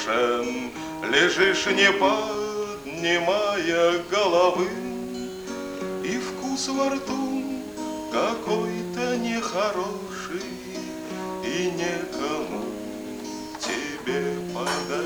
совершен, Лежишь, не поднимая головы, И вкус во рту какой-то нехороший, И некому тебе подать.